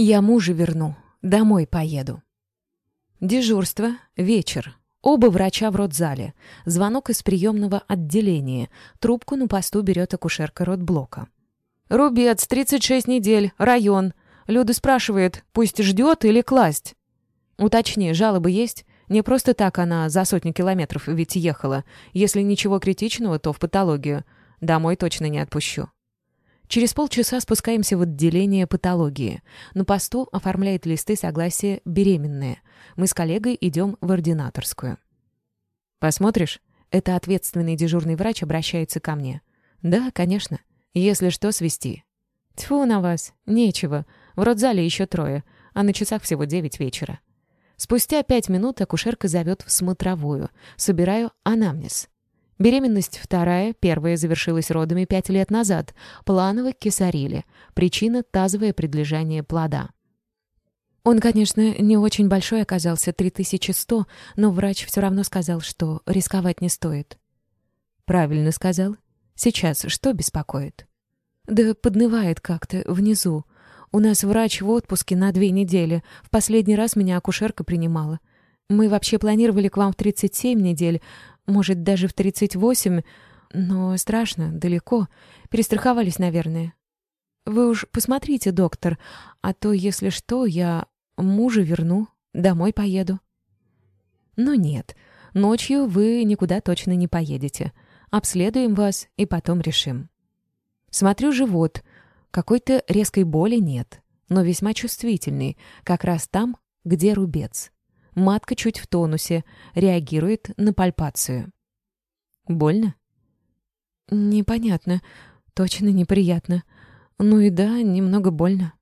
Я мужа верну, домой поеду. Дежурство, вечер. Оба врача в родзале. Звонок из приемного отделения. Трубку на посту берет акушерка родблока. «Рубец, 36 недель, район. Люда спрашивает, пусть ждет или класть?» «Уточни, жалобы есть?» Не просто так она за сотни километров ведь ехала. Если ничего критичного, то в патологию. Домой точно не отпущу. Через полчаса спускаемся в отделение патологии. На посту оформляет листы согласия беременные. Мы с коллегой идем в ординаторскую. «Посмотришь?» Это ответственный дежурный врач обращается ко мне. «Да, конечно. Если что, свести». «Тьфу на вас. Нечего. В родзале еще трое, а на часах всего девять вечера». Спустя пять минут акушерка зовет в смотровую. Собираю анамнез. Беременность вторая, первая завершилась родами пять лет назад. Планово кесарили. Причина — тазовое предлежание плода. Он, конечно, не очень большой оказался, 3100, но врач все равно сказал, что рисковать не стоит. Правильно сказал. Сейчас что беспокоит? Да поднывает как-то внизу. У нас врач в отпуске на две недели. В последний раз меня акушерка принимала. Мы вообще планировали к вам в 37 недель, может, даже в 38, но страшно, далеко. Перестраховались, наверное. Вы уж посмотрите, доктор, а то, если что, я мужа верну, домой поеду. Ну нет, ночью вы никуда точно не поедете. Обследуем вас и потом решим. Смотрю живот. Какой-то резкой боли нет, но весьма чувствительный, как раз там, где рубец. Матка чуть в тонусе, реагирует на пальпацию. Больно? Непонятно. Точно неприятно. Ну и да, немного больно.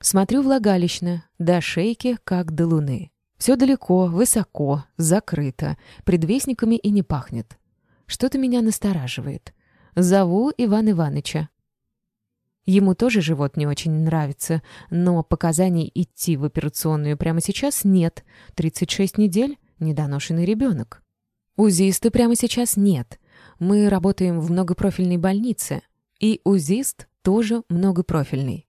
Смотрю влагалищно, до шейки, как до луны. Все далеко, высоко, закрыто, предвестниками и не пахнет. Что-то меня настораживает. Зову Ивана Иваныча. Ему тоже живот не очень нравится, но показаний идти в операционную прямо сейчас нет. 36 недель — недоношенный ребенок. УЗИста прямо сейчас нет. Мы работаем в многопрофильной больнице, и УЗИст тоже многопрофильный.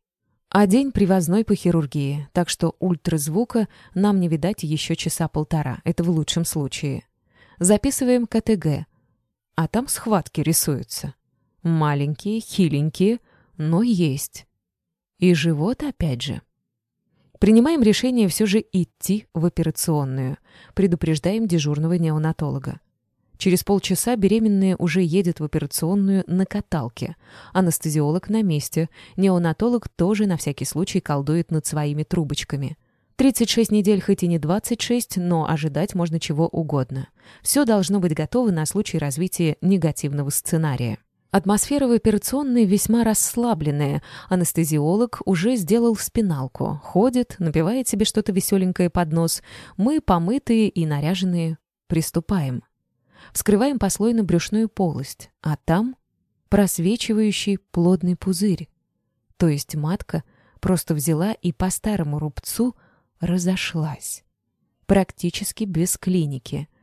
А день привозной по хирургии, так что ультразвука нам не видать еще часа полтора, это в лучшем случае. Записываем КТГ, а там схватки рисуются. Маленькие, хиленькие, но есть. И живот опять же. Принимаем решение все же идти в операционную. Предупреждаем дежурного неонатолога. Через полчаса беременная уже едет в операционную на каталке. Анестезиолог на месте. Неонатолог тоже на всякий случай колдует над своими трубочками. 36 недель хоть и не 26, но ожидать можно чего угодно. Все должно быть готово на случай развития негативного сценария. Атмосфера в операционной весьма расслабленная. Анестезиолог уже сделал спиналку. Ходит, напивает себе что-то веселенькое под нос. Мы, помытые и наряженные, приступаем. Вскрываем послойно-брюшную полость, а там просвечивающий плодный пузырь. То есть матка просто взяла и по старому рубцу разошлась. Практически без клиники —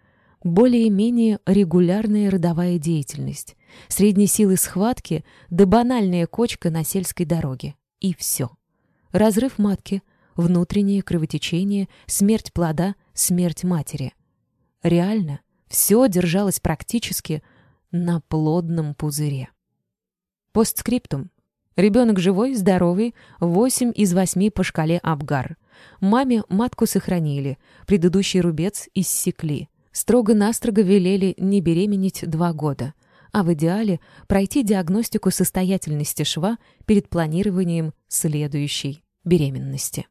более-менее регулярная родовая деятельность, средней силы схватки да банальная кочка на сельской дороге. И все. Разрыв матки, внутреннее кровотечение, смерть плода, смерть матери. Реально, все держалось практически на плодном пузыре. Постскриптум. Ребенок живой, здоровый, 8 из 8 по шкале Абгар. Маме матку сохранили, предыдущий рубец иссекли строго-настрого велели не беременеть два года, а в идеале пройти диагностику состоятельности шва перед планированием следующей беременности.